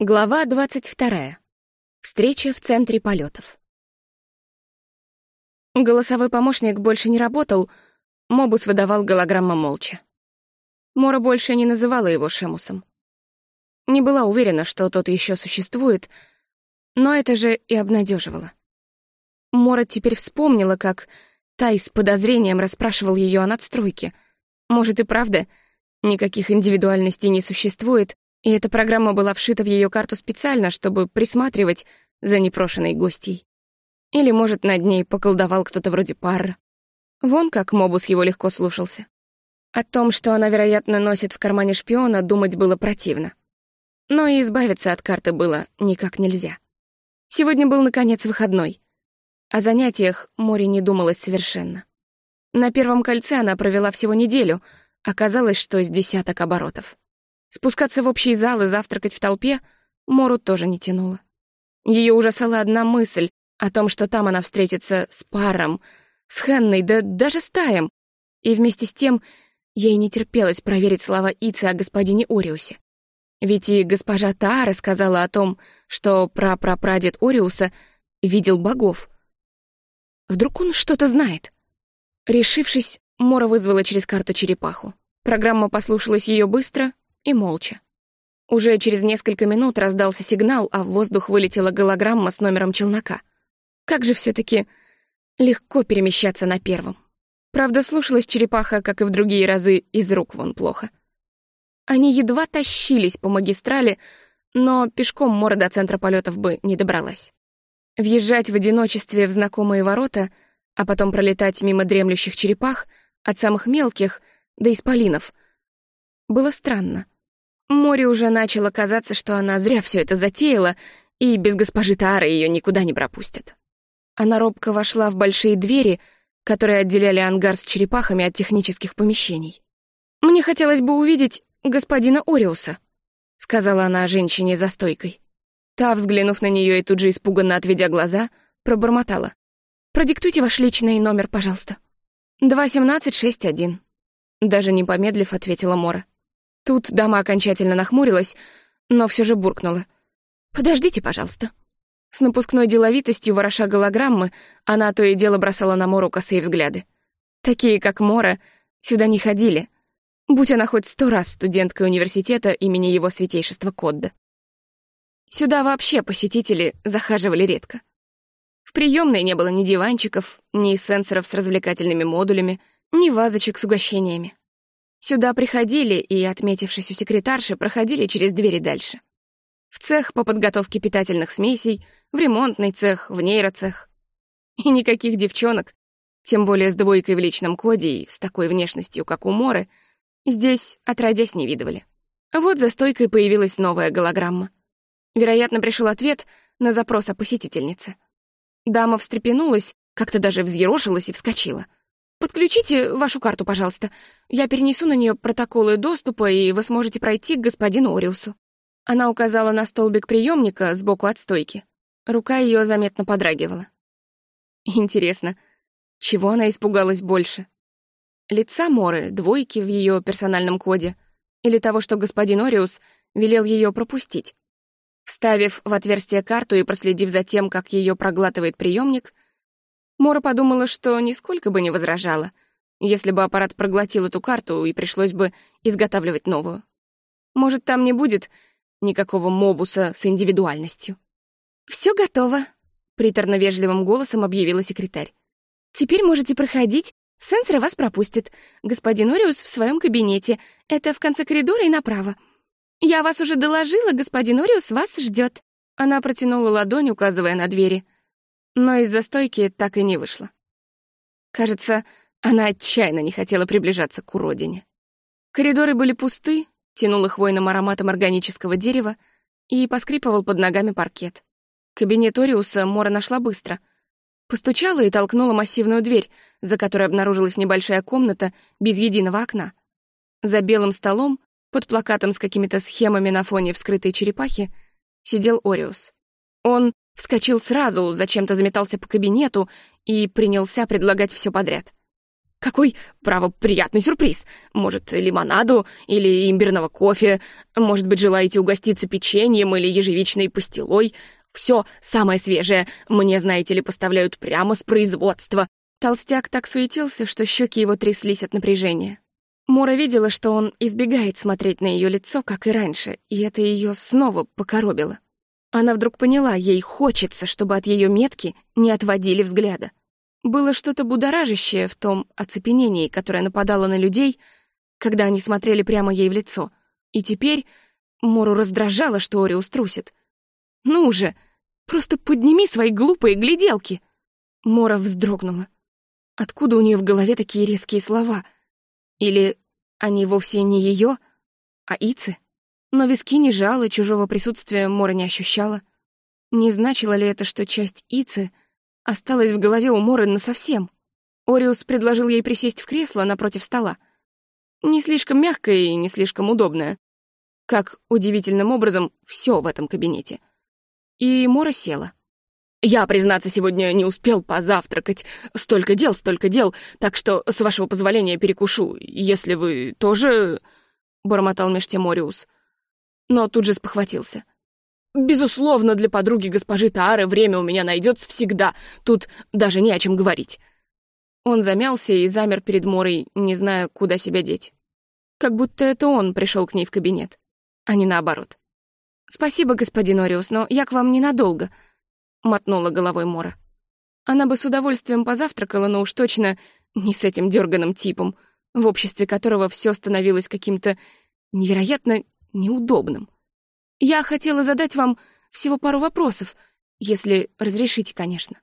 Глава 22. Встреча в центре полетов. Голосовой помощник больше не работал, Мобус выдавал голограмма молча. Мора больше не называла его Шемусом. Не была уверена, что тот еще существует, но это же и обнадеживало. Мора теперь вспомнила, как Тай с подозрением расспрашивал ее о надстройке. Может и правда, никаких индивидуальностей не существует, и эта программа была вшита в ее карту специально, чтобы присматривать за непрошенной гостьей. Или, может, над ней поколдовал кто-то вроде Парра. Вон как Мобус его легко слушался. О том, что она, вероятно, носит в кармане шпиона, думать было противно. Но и избавиться от карты было никак нельзя. Сегодня был, наконец, выходной. О занятиях Мори не думалось совершенно. На первом кольце она провела всего неделю, оказалось, что с десяток оборотов. Спускаться в общий зал и завтракать в толпе Мору тоже не тянуло. Ее ужасала одна мысль о том, что там она встретится с паром, с Хенной, да даже с Таем. И вместе с тем ей не терпелось проверить слова Ицы о господине Ориусе. Ведь и госпожа Таа рассказала о том, что прапрапрадед Ориуса видел богов. Вдруг он что-то знает? Решившись, Мора вызвала через карту черепаху. Программа послушалась ее быстро и молча. Уже через несколько минут раздался сигнал, а в воздух вылетела голограмма с номером челнока. Как же все таки легко перемещаться на первом. Правда, слушалась черепаха, как и в другие разы, из рук вон плохо. Они едва тащились по магистрали, но пешком Мора до центра полетов бы не добралась. Въезжать в одиночестве в знакомые ворота, а потом пролетать мимо дремлющих черепах, от самых мелких до исполинов, было странно. Море уже начало казаться, что она зря все это затеяла, и без госпожи Таары ее никуда не пропустят. Она робко вошла в большие двери, которые отделяли ангар с черепахами от технических помещений. «Мне хотелось бы увидеть господина Ориуса», — сказала она женщине за стойкой. Та, взглянув на нее и тут же испуганно отведя глаза, пробормотала. «Продиктуйте ваш личный номер, пожалуйста». «Два семнадцать шесть один», — даже не помедлив, ответила Мора. Тут дама окончательно нахмурилась, но все же буркнула. «Подождите, пожалуйста». С напускной деловитостью вороша голограммы, она то и дело бросала на Мору косые взгляды. Такие, как Мора, сюда не ходили, будь она хоть сто раз студенткой университета имени его святейшества Кодда. Сюда вообще посетители захаживали редко. В приемной не было ни диванчиков, ни сенсоров с развлекательными модулями, ни вазочек с угощениями. Сюда приходили и, отметившись у секретарши, проходили через двери дальше. В цех по подготовке питательных смесей, в ремонтный цех, в нейроцех. И никаких девчонок, тем более с двойкой в личном коде и с такой внешностью, как у Моры, здесь отродясь не видывали. Вот за стойкой появилась новая голограмма. Вероятно, пришел ответ на запрос о посетительнице. Дама встрепенулась, как-то даже взъерошилась и вскочила — «Подключите вашу карту, пожалуйста. Я перенесу на нее протоколы доступа, и вы сможете пройти к господину Ориусу». Она указала на столбик приемника сбоку от стойки. Рука ее заметно подрагивала. Интересно, чего она испугалась больше? Лица Моры, двойки в ее персональном коде, или того, что господин Ориус велел ее пропустить? Вставив в отверстие карту и проследив за тем, как ее проглатывает приемник, Мора подумала, что нисколько бы не возражала, если бы аппарат проглотил эту карту и пришлось бы изготавливать новую. Может, там не будет никакого мобуса с индивидуальностью. Все готово», — приторно-вежливым голосом объявила секретарь. «Теперь можете проходить, сенсоры вас пропустят. Господин Ориус в своем кабинете. Это в конце коридора и направо. Я вас уже доложила, господин Ориус вас ждет. Она протянула ладонь, указывая на двери — но из-за стойки так и не вышла. Кажется, она отчаянно не хотела приближаться к уродине. Коридоры были пусты, тянуло хвойным ароматом органического дерева и поскрипывал под ногами паркет. Кабинет Ориуса Мора нашла быстро. Постучала и толкнула массивную дверь, за которой обнаружилась небольшая комната без единого окна. За белым столом, под плакатом с какими-то схемами на фоне вскрытой черепахи, сидел Ориус. Он Вскочил сразу, зачем-то заметался по кабинету и принялся предлагать все подряд. Какой, право, приятный сюрприз. Может, лимонаду или имбирного кофе. Может быть, желаете угоститься печеньем или ежевичной пастилой. Все самое свежее. Мне, знаете ли, поставляют прямо с производства. Толстяк так суетился, что щеки его тряслись от напряжения. Мора видела, что он избегает смотреть на ее лицо, как и раньше, и это ее снова покоробило. Она вдруг поняла, ей хочется, чтобы от ее метки не отводили взгляда. Было что-то будоражащее в том оцепенении, которое нападало на людей, когда они смотрели прямо ей в лицо. И теперь Мору раздражало, что Ориус трусит. «Ну же, просто подними свои глупые гляделки!» Мора вздрогнула. Откуда у нее в голове такие резкие слова — или они вовсе не ее, а Ицы? Но виски не жало, чужого присутствия Мора не ощущала. Не значило ли это, что часть Ицы осталась в голове у Моры насовсем? Ориус предложил ей присесть в кресло напротив стола. Не слишком мягкое и не слишком удобное. Как удивительным образом все в этом кабинете. И Мора села. Я, признаться, сегодня не успел позавтракать. Столько дел, столько дел, так что, с вашего позволения, перекушу, если вы тоже...» — бормотал меж тем Мориус. Но тут же спохватился. «Безусловно, для подруги госпожи Таары время у меня найдется всегда. Тут даже не о чем говорить». Он замялся и замер перед Морой, не зная, куда себя деть. Как будто это он пришел к ней в кабинет, а не наоборот. «Спасибо, господин Ориус, но я к вам ненадолго», — мотнула головой Мора. Она бы с удовольствием позавтракала, но уж точно не с этим дерганым типом, в обществе которого все становилось каким-то невероятно неудобным. Я хотела задать вам всего пару вопросов, если разрешите, конечно.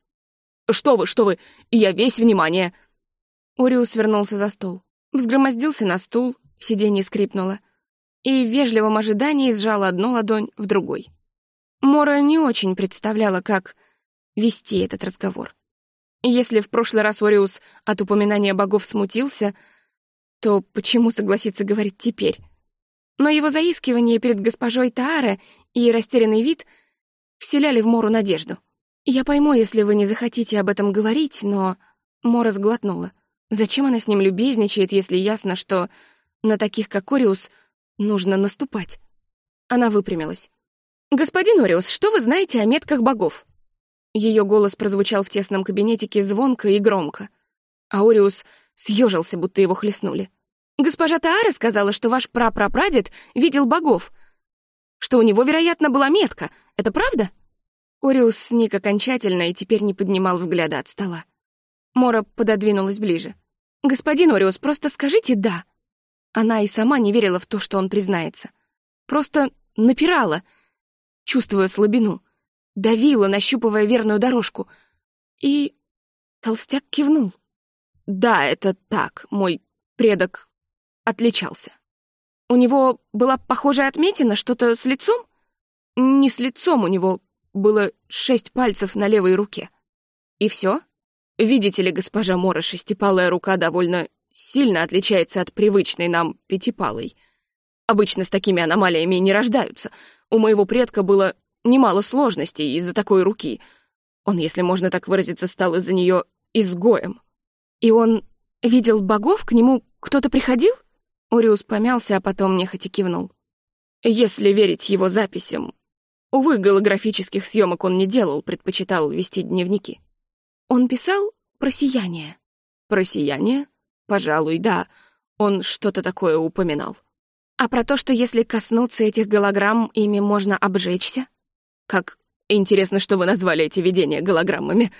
«Что вы, что вы, я весь внимание!» Ориус вернулся за стол, взгромоздился на стул, сиденье скрипнуло, и в вежливом ожидании сжал одну ладонь в другой. Мора не очень представляла, как вести этот разговор. Если в прошлый раз Ориус от упоминания богов смутился, то почему согласиться говорить теперь? Но его заискивание перед госпожой Тааре и растерянный вид вселяли в Мору надежду. «Я пойму, если вы не захотите об этом говорить, но...» Мора сглотнула. Зачем она с ним любезничает, если ясно, что на таких, как Ориус, нужно наступать? Она выпрямилась. «Господин Ориус, что вы знаете о метках богов?» Ее голос прозвучал в тесном кабинетике звонко и громко. А Ориус съежился, будто его хлестнули. «Госпожа Таара сказала, что ваш прапрапрадед видел богов, что у него, вероятно, была метка. Это правда?» Ориус сник окончательно и теперь не поднимал взгляда от стола. Мора пододвинулась ближе. «Господин Ориус, просто скажите «да». Она и сама не верила в то, что он признается. Просто напирала — чувствуя слабину, давила, нащупывая верную дорожку. И толстяк кивнул. Да, это так, мой предок отличался. У него была похожая отметина, что-то с лицом? Не с лицом, у него было шесть пальцев на левой руке. И все? Видите ли, госпожа Мора, шестипалая рука довольно сильно отличается от привычной нам пятипалой. Обычно с такими аномалиями не рождаются — у моего предка было немало сложностей из-за такой руки. Он, если можно так выразиться, стал из-за нее изгоем. И он видел богов, к нему кто-то приходил? Ориус помялся, а потом нехотя кивнул. Если верить его записям. Увы, голографических съемок он не делал, предпочитал вести дневники. Он писал про сияние. Про сияние? Пожалуй, да. Он что-то такое упоминал. А про то, что если коснуться этих голограмм, ими можно обжечься? Как интересно, что вы назвали эти видения голограммами.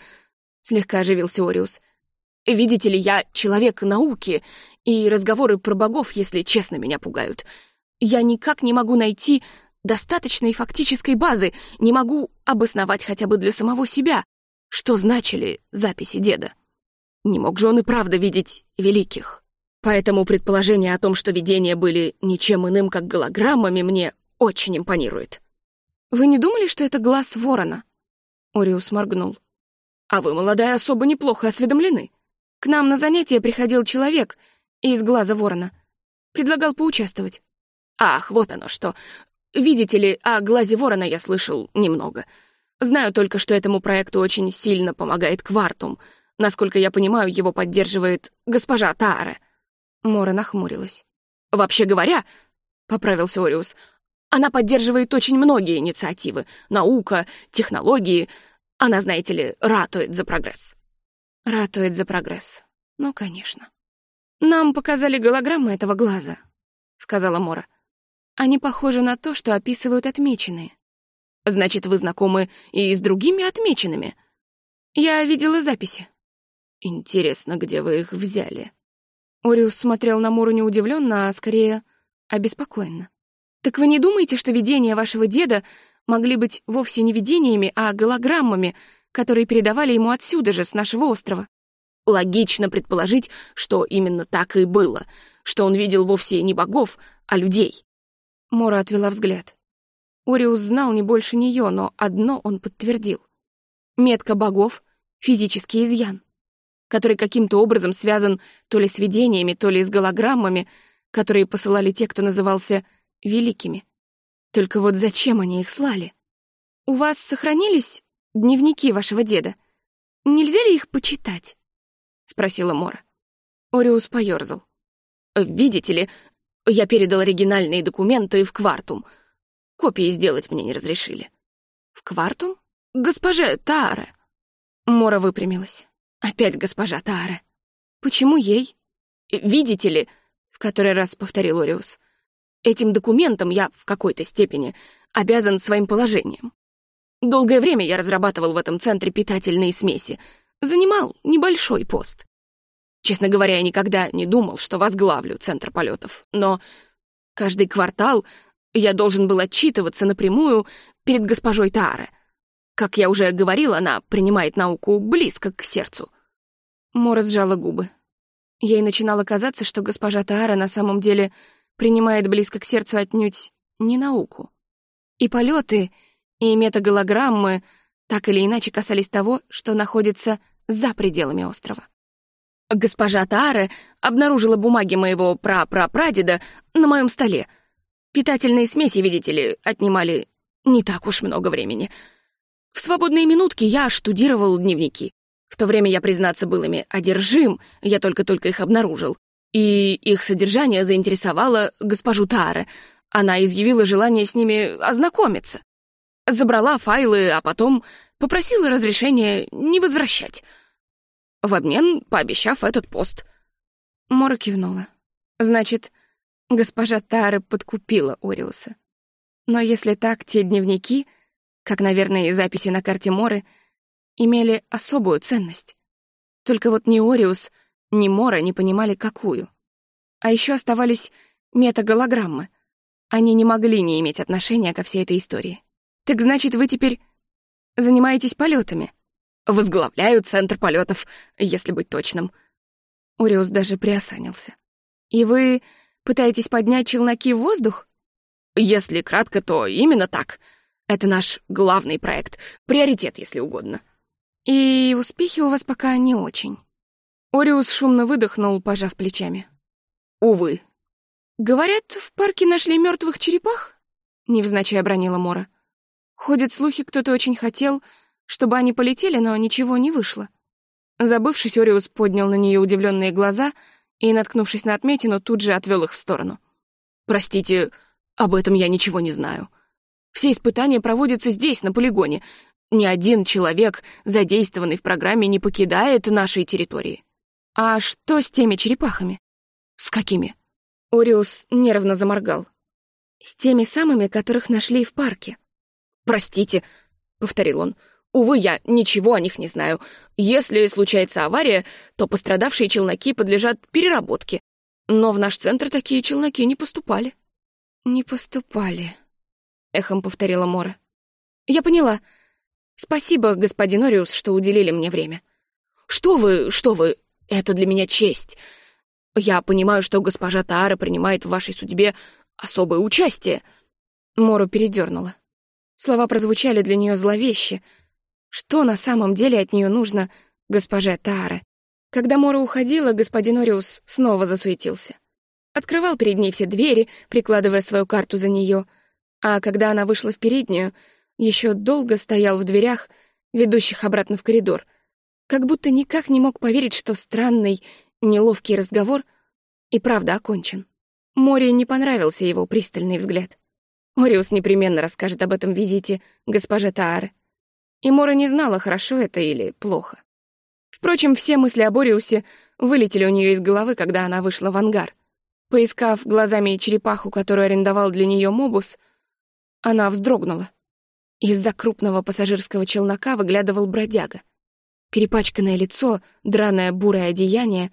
Слегка оживился Ориус. Видите ли, я человек науки, и разговоры про богов, если честно, меня пугают. Я никак не могу найти достаточной фактической базы, не могу обосновать хотя бы для самого себя, что значили записи деда. Не мог же он и правда видеть великих. Поэтому предположение о том, что видения были ничем иным, как голограммами, мне очень импонирует. «Вы не думали, что это глаз ворона?» Ориус моргнул. «А вы, молодая, особо неплохо осведомлены. К нам на занятия приходил человек из глаза ворона. Предлагал поучаствовать». «Ах, вот оно что. Видите ли, о глазе ворона я слышал немного. Знаю только, что этому проекту очень сильно помогает Квартум. Насколько я понимаю, его поддерживает госпожа Таара». Мора нахмурилась. «Вообще говоря», — поправился Ориус, «она поддерживает очень многие инициативы. Наука, технологии. Она, знаете ли, ратует за прогресс». «Ратует за прогресс. Ну, конечно». «Нам показали голограммы этого глаза», — сказала Мора. «Они похожи на то, что описывают отмеченные». «Значит, вы знакомы и с другими отмеченными?» «Я видела записи». «Интересно, где вы их взяли?» Ориус смотрел на Муру не удивленно, а скорее обеспокоенно. «Так вы не думаете, что видения вашего деда могли быть вовсе не видениями, а голограммами, которые передавали ему отсюда же, с нашего острова?» Логично предположить, что именно так и было, что он видел вовсе не богов, а людей. Мора отвела взгляд. Ориус знал не больше нее, но одно он подтвердил. Метка богов — физический изъян, который каким-то образом связан то ли с видениями, то ли с голограммами, которые посылали те, кто назывался великими. Только вот зачем они их слали? У вас сохранились дневники вашего деда? Нельзя ли их почитать? — спросила Мора. Ориус поёрзал. «Видите ли, я передал оригинальные документы в Квартум. Копии сделать мне не разрешили». «В Квартум? Госпоже Тааре». Мора выпрямилась. «Опять госпожа Тааре. Почему ей?» «Видите ли», — в который раз повторил Ориус, «этим документом я в какой-то степени обязан своим положением. Долгое время я разрабатывал в этом центре питательные смеси, занимал небольшой пост. Честно говоря, я никогда не думал, что возглавлю Центр полетов, но каждый квартал я должен был отчитываться напрямую перед госпожой Тааре. Как я уже говорил, она принимает науку близко к сердцу. Мора сжала губы. Ей начинало казаться, что госпожа Таара на самом деле принимает близко к сердцу отнюдь не науку. И полеты, и метаголограммы так или иначе касались того, что находится за пределами острова. Госпожа Тааре обнаружила бумаги моего прапрапрадеда на моем столе. Питательные смеси, видите ли, отнимали не так уж много времени. В свободные минутки я штудировал дневники. В то время я, признаться, был ими одержим, я только-только их обнаружил. И их содержание заинтересовало госпожу Тааре. Она изъявила желание с ними ознакомиться. Забрала файлы, а потом попросила разрешения не возвращать. В обмен пообещав этот пост. Мора кивнула. Значит, госпожа Тара подкупила Ориуса. Но если так, те дневники, как, наверное, и записи на карте Моры, имели особую ценность. Только вот ни Ориус, ни Мора не понимали, какую. А еще оставались метаголограммы. Они не могли не иметь отношения ко всей этой истории. Так значит, вы теперь занимаетесь полетами? Возглавляю центр полетов, если быть точным. Уриус даже приосанился. И вы пытаетесь поднять челноки в воздух? Если кратко, то именно так. Это наш главный проект, приоритет, если угодно. И успехи у вас пока не очень. Ориус шумно выдохнул, пожав плечами. Увы. Говорят, в парке нашли мертвых черепах? Невзначай обронила Мора. Ходят слухи, кто-то очень хотел, чтобы они полетели, но ничего не вышло. Забывшись, Ориус поднял на нее удивленные глаза и, наткнувшись на отметину, тут же отвел их в сторону. «Простите, об этом я ничего не знаю. Все испытания проводятся здесь, на полигоне. Ни один человек, задействованный в программе, не покидает нашей территории». «А что с теми черепахами?» «С какими?» Ориус нервно заморгал. «С теми самыми, которых нашли в парке». «Простите», — повторил он, — «увы, я ничего о них не знаю. Если случается авария, то пострадавшие челноки подлежат переработке. Но в наш центр такие челноки не поступали». «Не поступали», — эхом повторила Мора. «Я поняла. Спасибо, господин Ориус, что уделили мне время». «Что вы, что вы, это для меня честь. Я понимаю, что госпожа Таара принимает в вашей судьбе особое участие». Мору передернула. Слова прозвучали для нее зловеще. Что на самом деле от нее нужно госпоже Тааре? Когда Мора уходила, господин Ориус снова засуетился. Открывал перед ней все двери, прикладывая свою карту за нее, а когда она вышла в переднюю, еще долго стоял в дверях, ведущих обратно в коридор, Как будто никак не мог поверить, что странный, неловкий разговор и правда окончен. Море не понравился его пристальный взгляд. Ориус непременно расскажет об этом визите госпоже Тааре. И Мора не знала, хорошо это или плохо. Впрочем, все мысли о Бориусе вылетели у нее из головы, когда она вышла в ангар. Поискав глазами черепаху, которую арендовал для нее Мобус, она вздрогнула. Из-за крупного пассажирского челнока выглядывал бродяга. Перепачканное лицо, драное бурое одеяние,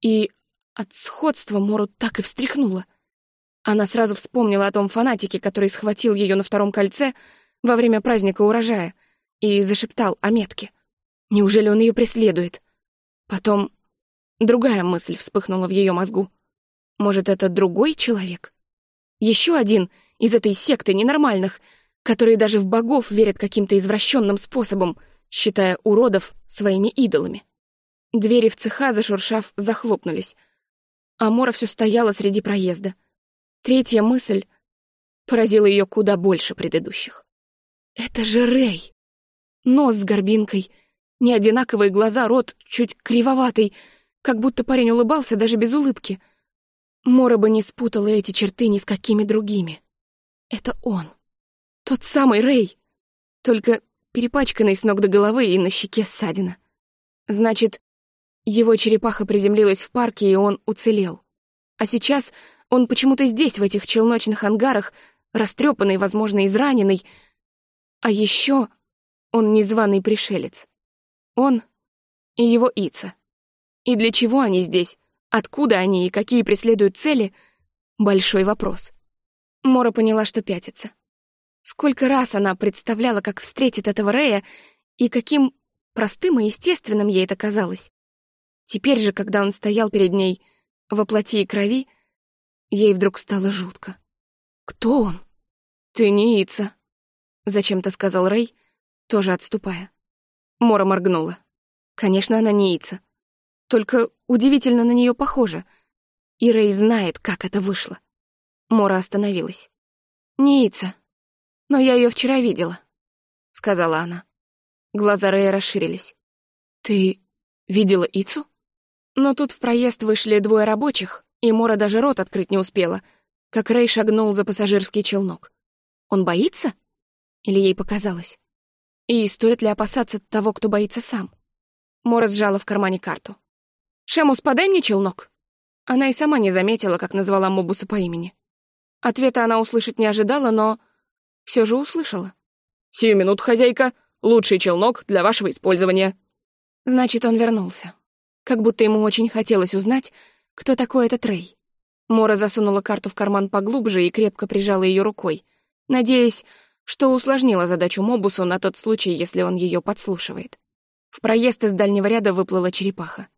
и от сходства Мору так и встряхнуло. Она сразу вспомнила о том фанатике, который схватил ее на втором кольце во время праздника урожая и зашептал о метке. Неужели он ее преследует? Потом другая мысль вспыхнула в ее мозгу. Может, это другой человек? Еще один из этой секты ненормальных, которые даже в богов верят каким-то извращенным способом, считая уродов своими идолами. Двери в цеха, зашуршав, захлопнулись. А Мора все стояла среди проезда. Третья мысль поразила ее куда больше предыдущих. «Это же Рэй!» Нос с горбинкой, неодинаковые глаза, рот чуть кривоватый, как будто парень улыбался даже без улыбки. Мора бы не спутала эти черты ни с какими другими. Это он. Тот самый Рэй. Только перепачканный с ног до головы и на щеке ссадина. Значит, его черепаха приземлилась в парке, и он уцелел. А сейчас он почему-то здесь, в этих челночных ангарах, растрепанный, возможно, израненный. А еще он незваный пришелец. Он и его Ица. И для чего они здесь? Откуда они и какие преследуют цели? Большой вопрос. Мора поняла, что пятится. Сколько раз она представляла, как встретит этого Рея, и каким простым и естественным ей это казалось. Теперь же, когда он стоял перед ней во плоти и крови, ей вдруг стало жутко. «Кто он?» «Ты не Ица», — зачем-то сказал Рэй, тоже отступая. Мора моргнула. Конечно, она не Ица. Только удивительно на нее похожа. И Рэй знает, как это вышло. Мора остановилась. «Не Ица. Но я ее вчера видела», — сказала она. Глаза Рэя расширились. «Ты видела Ицу?» Но тут в проезд вышли двое рабочих, и Мора даже рот открыть не успела, как Рэй шагнул за пассажирский челнок. Он боится? Или ей показалось? И стоит ли опасаться того, кто боится сам? Мора сжала в кармане карту. «Шемус, подай мне челнок!» Она и сама не заметила, как назвала Мобуса по имени. Ответа она услышать не ожидала, но все же услышала. «Сию минут, хозяйка! Лучший челнок для вашего использования!» Значит, он вернулся. Как будто ему очень хотелось узнать, кто такой этот Рэй. Мора засунула карту в карман поглубже и крепко прижала ее рукой, надеясь, что усложнило задачу Мобусу на тот случай, если он ее подслушивает. В проезд из дальнего ряда выплыла черепаха.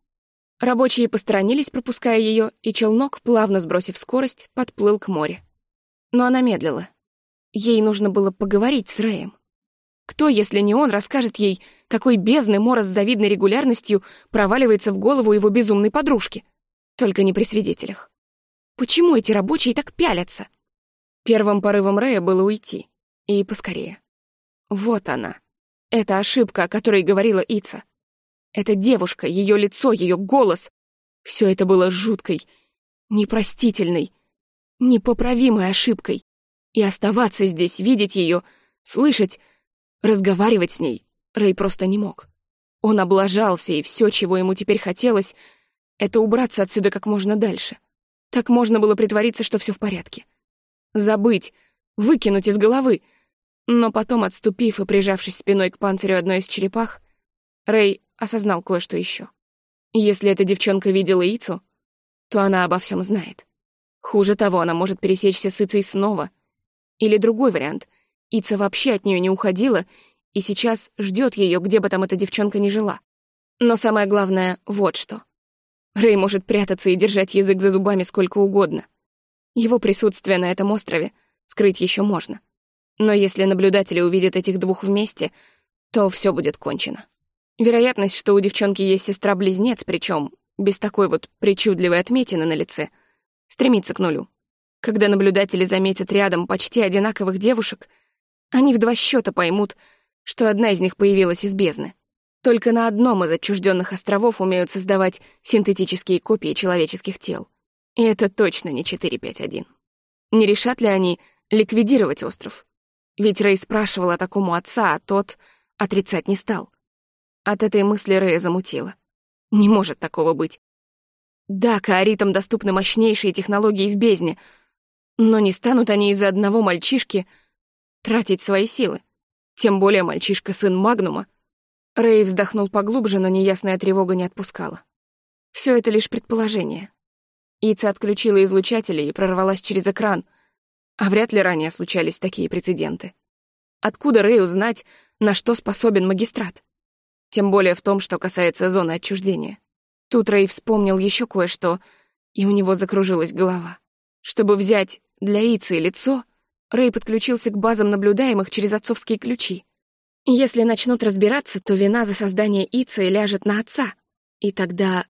Рабочие посторонились, пропуская ее, и челнок, плавно сбросив скорость, подплыл к морю. Но она медлила. Ей нужно было поговорить с Рэем. Кто, если не он, расскажет ей, какой бездны Мора с завидной регулярностью проваливается в голову его безумной подружки? Только не при свидетелях. Почему эти рабочие так пялятся? Первым порывом Рэя было уйти. И поскорее. Вот она. Это ошибка, о которой говорила Ица. Эта девушка, ее лицо, ее голос. Все это было жуткой, непростительной, непоправимой ошибкой. И оставаться здесь, видеть ее, слышать, разговаривать с ней Рэй просто не мог. Он облажался, и все, чего ему теперь хотелось, это убраться отсюда как можно дальше. Так можно было притвориться, что все в порядке. Забыть, выкинуть из головы. Но потом, отступив и прижавшись спиной к панцирю одной из черепах, Рэй осознал кое-что еще. Если эта девчонка видела Ицу, то она обо всем знает. Хуже того, она может пересечься с Ицей снова. Или другой вариант. Ица вообще от нее не уходила и сейчас ждет ее, где бы там эта девчонка ни жила. Но самое главное — вот что. Рэй может прятаться и держать язык за зубами сколько угодно. Его присутствие на этом острове скрыть еще можно. Но если наблюдатели увидят этих двух вместе, то все будет кончено. Вероятность, что у девчонки есть сестра-близнец, причем без такой вот причудливой отметины на лице, стремится к нулю. Когда наблюдатели заметят рядом почти одинаковых девушек, они в два счета поймут, что одна из них появилась из бездны. Только на одном из отчужденных островов умеют создавать синтетические копии человеческих тел. И это точно не 451. Не решат ли они ликвидировать остров? Ведь Рэй спрашивал о таком отца, а тот отрицать не стал. От этой мысли Рэя замутила. Не может такого быть. Да, каоритам доступны мощнейшие технологии в бездне, но не станут они из-за одного мальчишки тратить свои силы. Тем более мальчишка — сын Магнума. Рэй вздохнул поглубже, но неясная тревога не отпускала. Все это лишь предположение. Ица отключила излучатели и прорвалась через экран, а вряд ли ранее случались такие прецеденты. Откуда Рэю знать, на что способен магистрат? Тем более в том, что касается зоны отчуждения. Тут Рэй вспомнил еще кое-что, и у него закружилась голова. Чтобы взять для Ицы лицо, Рэй подключился к базам наблюдаемых через отцовские ключи. Если начнут разбираться, то вина за создание Ицы ляжет на отца. И тогда...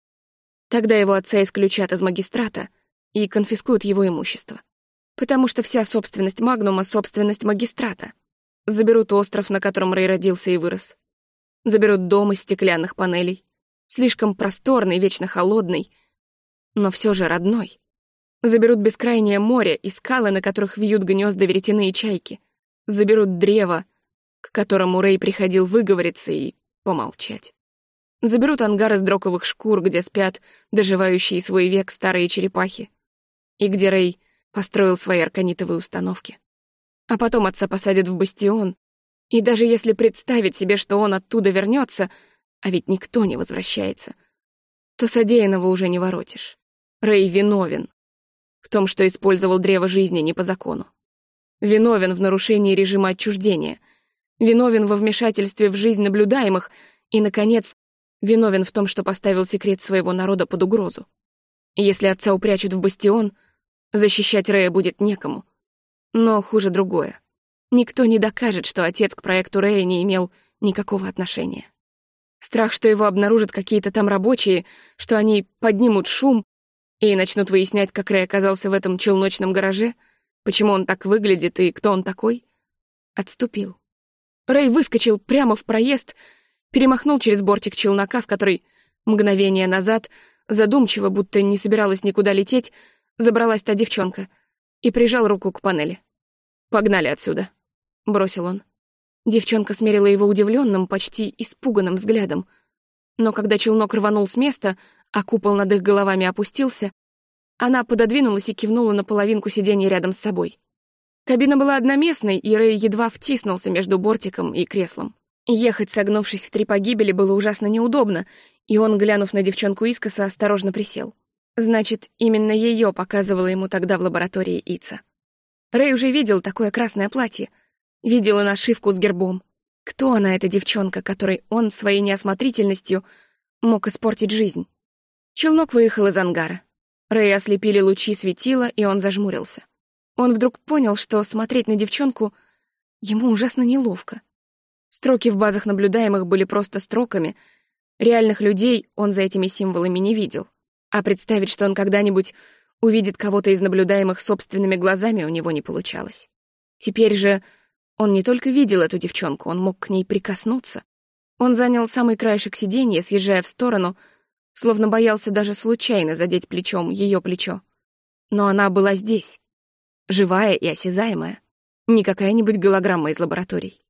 Тогда его отца исключат из магистрата и конфискуют его имущество. Потому что вся собственность Магнума — собственность магистрата. Заберут остров, на котором Рэй родился и вырос. Заберут дом из стеклянных панелей. Слишком просторный, вечно холодный, но все же родной. Заберут бескрайнее море и скалы, на которых вьют гнезда веретены и чайки. Заберут древо, к которому Рэй приходил выговориться и помолчать. Заберут ангар из дроковых шкур, где спят доживающие свой век старые черепахи, и где Рэй построил свои арканитовые установки. А потом отца посадят в бастион, и даже если представить себе, что он оттуда вернется, а ведь никто не возвращается, то содеянного уже не воротишь. Рэй виновен в том, что использовал древо жизни не по закону. Виновен в нарушении режима отчуждения. Виновен во вмешательстве в жизнь наблюдаемых и, наконец, виновен в том, что поставил секрет своего народа под угрозу. Если отца упрячут в бастион, защищать Рэя будет некому. Но хуже другое. Никто не докажет, что отец к проекту Рэя не имел никакого отношения. Страх, что его обнаружат какие-то там рабочие, что они поднимут шум и начнут выяснять, как Рэй оказался в этом челночном гараже, почему он так выглядит и кто он такой, отступил. Рэй выскочил прямо в проезд, перемахнул через бортик челнока, в который мгновение назад, задумчиво, будто не собиралась никуда лететь, забралась та девчонка и прижал руку к панели. «Погнали отсюда», — бросил он. Девчонка смерила его удивленным, почти испуганным взглядом. Но когда челнок рванул с места, а купол над их головами опустился, она пододвинулась и кивнула на половинку сиденья рядом с собой. Кабина была одноместной, и Рэй едва втиснулся между бортиком и креслом. Ехать, согнувшись в три погибели, было ужасно неудобно, и он, глянув на девчонку искоса, осторожно присел. Значит, именно ее показывала ему тогда в лаборатории Ица. Рэй уже видел такое красное платье, видела нашивку с гербом. Кто она, эта девчонка, которой он своей неосмотрительностью мог испортить жизнь? Челнок выехал из ангара. Рэй ослепили лучи светила, и он зажмурился. Он вдруг понял, что смотреть на девчонку ему ужасно неловко. Строки в базах наблюдаемых были просто строками. Реальных людей он за этими символами не видел. А представить, что он когда-нибудь увидит кого-то из наблюдаемых собственными глазами, у него не получалось. Теперь же он не только видел эту девчонку, он мог к ней прикоснуться. Он занял самый краешек сиденья, съезжая в сторону, словно боялся даже случайно задеть плечом ее плечо. Но она была здесь, живая и осязаемая, не какая-нибудь голограмма из лабораторий.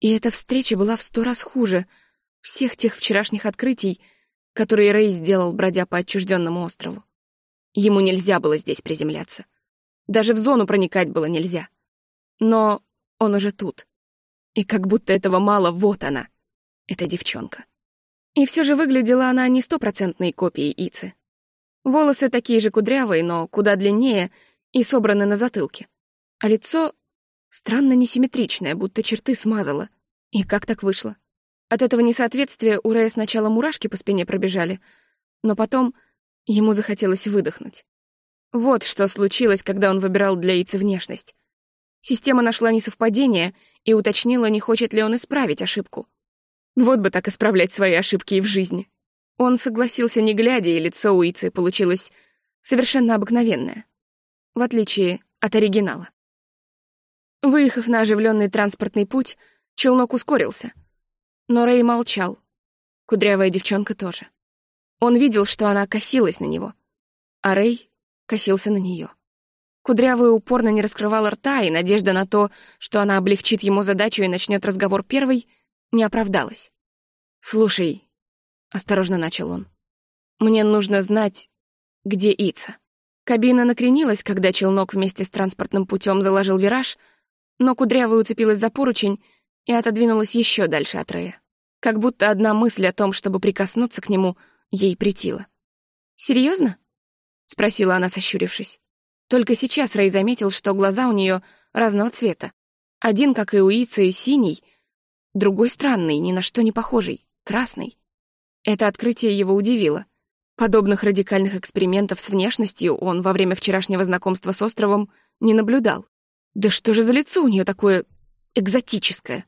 И эта встреча была в сто раз хуже всех тех вчерашних открытий, которые Рэй сделал, бродя по отчужденному острову. Ему нельзя было здесь приземляться. Даже в зону проникать было нельзя. Но он уже тут. И как будто этого мало, вот она, эта девчонка. И все же выглядела она не стопроцентной копией Ицы. Волосы такие же кудрявые, но куда длиннее и собраны на затылке. А лицо странно несимметричное, будто черты смазало. И как так вышло? От этого несоответствия у Рэя сначала мурашки по спине пробежали, но потом ему захотелось выдохнуть. Вот что случилось, когда он выбирал для Ицы внешность. Система нашла несовпадение и уточнила, не хочет ли он исправить ошибку. Вот бы так исправлять свои ошибки и в жизни. Он согласился, не глядя, и лицо у Ицы получилось совершенно обыкновенное, в отличие от оригинала. Выехав на оживленный транспортный путь, челнок ускорился. Но Рэй молчал, Кудрявая девчонка тоже. Он видел, что она косилась на него, а Рэй косился на нее. Кудрявая упорно не раскрывала рта, и надежда на то, что она облегчит ему задачу и начнет разговор первой, не оправдалась. «Слушай», — осторожно начал он, — «мне нужно знать, где Ица». Кабина накренилась, когда челнок вместе с транспортным путем заложил вираж, но Кудрявая уцепилась за поручень и отодвинулась еще дальше от Рэя. Как будто одна мысль о том, чтобы прикоснуться к нему, ей притила. «Серьезно?» — спросила она, сощурившись. Только сейчас Рэй заметил, что глаза у нее разного цвета. Один, как и у Ицы, синий, другой странный, ни на что не похожий, красный. Это открытие его удивило. Подобных радикальных экспериментов с внешностью он во время вчерашнего знакомства с островом не наблюдал. Да что же за лицо у нее такое экзотическое?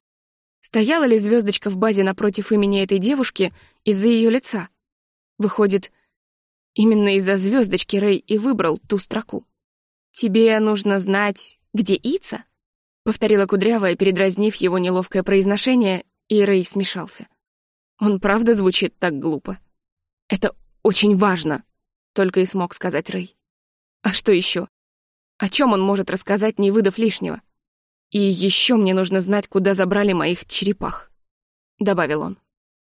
Стояла ли звездочка в базе напротив имени этой девушки из-за ее лица? Выходит, именно из-за звездочки Рэй и выбрал ту строку. «Тебе нужно знать, где Ица?» — повторила Кудрявая, передразнив его неловкое произношение, и Рэй смешался. Он правда звучит так глупо. «Это очень важно», — только и смог сказать Рэй. «А что еще? О чем он может рассказать, не выдав лишнего?» «И еще мне нужно знать, куда забрали моих черепах», — добавил он.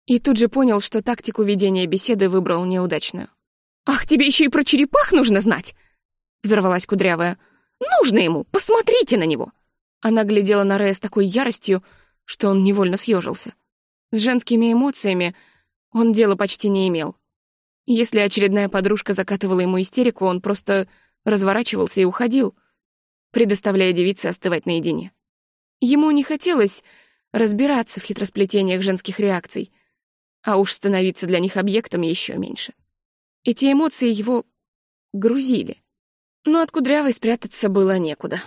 И тут же понял, что тактику ведения беседы выбрал неудачную. «Ах, тебе еще и про черепах нужно знать!» — взорвалась Кудрявая. «Нужно ему! Посмотрите на него!» Она глядела на Рея с такой яростью, что он невольно съежился. С женскими эмоциями он дела почти не имел. Если очередная подружка закатывала ему истерику, он просто разворачивался и уходил, предоставляя девице остывать наедине. Ему не хотелось разбираться в хитросплетениях женских реакций, а уж становиться для них объектом еще меньше. Эти эмоции его грузили. Но от Кудрявой спрятаться было некуда.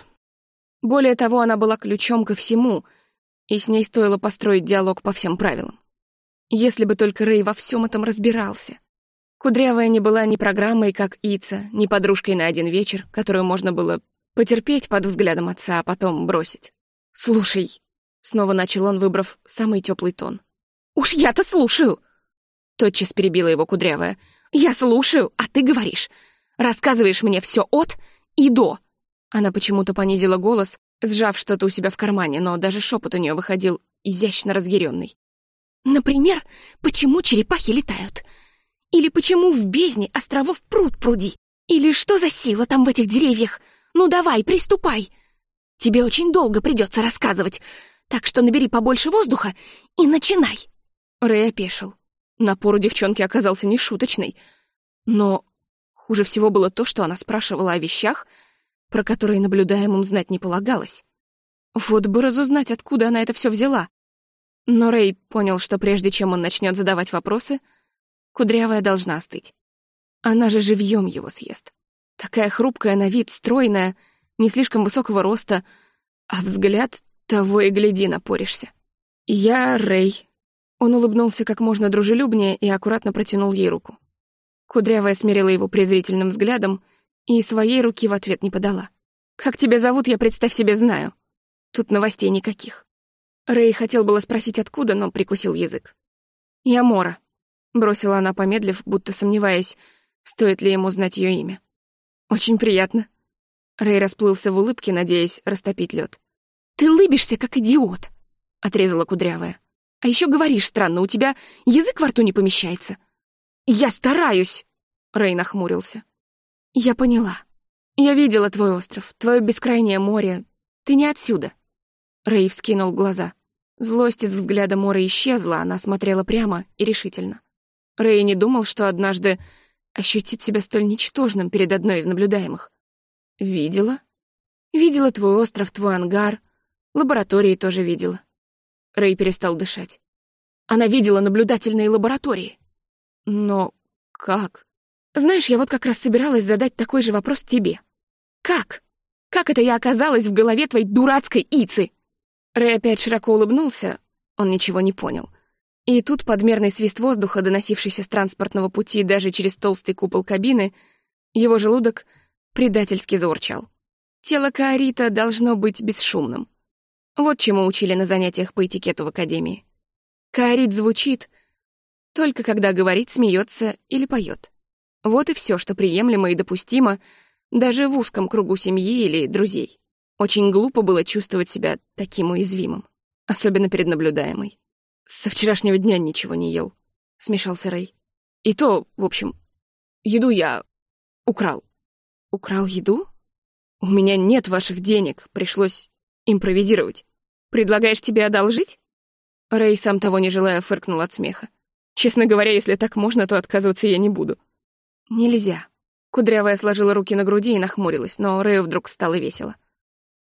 Более того, она была ключом ко всему, и с ней стоило построить диалог по всем правилам. Если бы только Рэй во всем этом разбирался. Кудрявая не была ни программой, как Ица, ни подружкой на один вечер, которую можно было Потерпеть под взглядом отца, а потом бросить. «Слушай», — снова начал он, выбрав самый теплый тон. «Уж я-то слушаю!» Тотчас перебила его кудрявая. «Я слушаю, а ты говоришь. Рассказываешь мне все от и до». Она почему-то понизила голос, сжав что-то у себя в кармане, но даже шепот у нее выходил изящно разъяренный. «Например, почему черепахи летают? Или почему в бездне островов пруд пруди? Или что за сила там в этих деревьях? Ну давай, приступай. Тебе очень долго придется рассказывать, так что набери побольше воздуха и начинай. Рэй опешил. Напор у девчонки оказался нешуточный. Но хуже всего было то, что она спрашивала о вещах, про которые наблюдаемым знать не полагалось. Вот бы разузнать, откуда она это все взяла. Но Рэй понял, что прежде чем он начнет задавать вопросы, кудрявая должна остыть. Она же живьем его съест. Такая хрупкая на вид, стройная, не слишком высокого роста, а взгляд того и гляди напоришься. «Я Рэй». Он улыбнулся как можно дружелюбнее и аккуратно протянул ей руку. Кудрявая смирила его презрительным взглядом и своей руки в ответ не подала. «Как тебя зовут, я, представь себе, знаю. Тут новостей никаких». Рэй хотел было спросить, откуда, но прикусил язык. «Я Мора», — бросила она, помедлив, будто сомневаясь, стоит ли ему знать ее имя. «Очень приятно». Рэй расплылся в улыбке, надеясь растопить лед. «Ты лыбишься, как идиот», — отрезала Кудрявая. «А еще говоришь странно, у тебя язык во рту не помещается». «Я стараюсь», — Рэй нахмурился. «Я поняла. Я видела твой остров, твое бескрайнее море. Ты не отсюда». Рэй вскинул глаза. Злость из взгляда Мора исчезла, она смотрела прямо и решительно. Рэй не думал, что однажды ощутить себя столь ничтожным перед одной из наблюдаемых. Видела? Видела твой остров, твой ангар. Лаборатории тоже видела. Рэй перестал дышать. Она видела наблюдательные лаборатории. Но как? Знаешь, я вот как раз собиралась задать такой же вопрос тебе. Как? Как это я оказалась в голове твоей дурацкой Ицы? Рэй опять широко улыбнулся. Он ничего не понял. И тут подмерный свист воздуха, доносившийся с транспортного пути даже через толстый купол кабины, его желудок предательски заурчал. Тело Каарита должно быть бесшумным. Вот чему учили на занятиях по этикету в академии. Каорит звучит, Только когда говорит, смеется или поет. Вот и все, что приемлемо и допустимо даже в узком кругу семьи или друзей. Очень глупо было чувствовать себя таким уязвимым, особенно перед наблюдаемой. «Со вчерашнего дня ничего не ел», — смешался Рэй. «И то, в общем, еду я украл». «Украл еду? У меня нет ваших денег, пришлось импровизировать. Предлагаешь тебе одолжить?» Рэй, сам того не желая, фыркнул от смеха. «Честно говоря, если так можно, то отказываться я не буду». «Нельзя». Кудрявая сложила руки на груди и нахмурилась, но Рэю вдруг стало весело.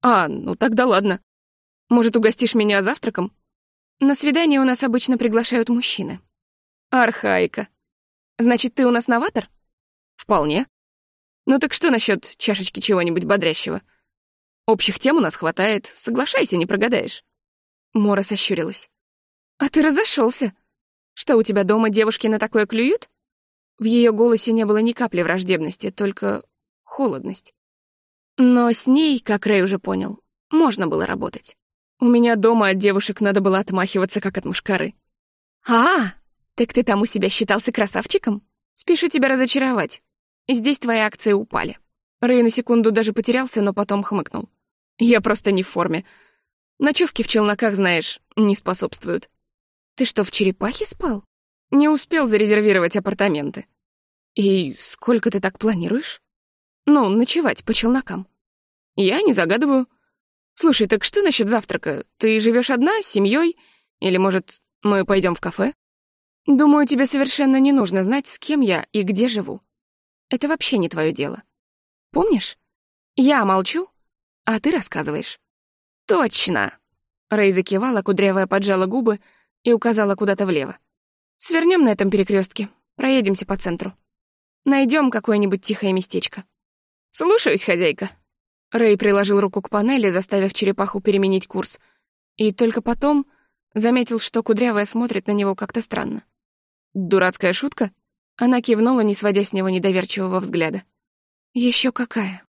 «А, ну тогда ладно. Может, угостишь меня завтраком?» «На свидание у нас обычно приглашают мужчины». «Архаика. Значит, ты у нас новатор?» «Вполне. Ну так что насчет чашечки чего-нибудь бодрящего? Общих тем у нас хватает, соглашайся, не прогадаешь». Мора сощурилась. «А ты разошелся. Что, у тебя дома девушки на такое клюют?» В ее голосе не было ни капли враждебности, только холодность. Но с ней, как Рэй уже понял, можно было работать. У меня дома от девушек надо было отмахиваться, как от мушкары. «А, так ты там у себя считался красавчиком? Спешу тебя разочаровать. Здесь твои акции упали». Рэй на секунду даже потерялся, но потом хмыкнул. «Я просто не в форме. Ночевки в челноках, знаешь, не способствуют». «Ты что, в черепахе спал?» «Не успел зарезервировать апартаменты». «И сколько ты так планируешь?» Ну, ночевать по челнокам. Я не загадываю. Слушай, так что насчет завтрака? Ты живешь одна, с семьей? Или, может, мы пойдем в кафе? Думаю, тебе совершенно не нужно знать, с кем я и где живу. Это вообще не твое дело. Помнишь? Я молчу, а ты рассказываешь. Точно. Рэй закивала, кудрявая поджала губы и указала куда-то влево. Свернем на этом перекрестке, проедемся по центру. Найдем какое-нибудь тихое местечко. «Слушаюсь, хозяйка». Рэй приложил руку к панели, заставив черепаху переменить курс, и только потом заметил, что Кудрявая смотрит на него как-то странно. «Дурацкая шутка?» Она кивнула, не сводя с него недоверчивого взгляда. Еще какая?»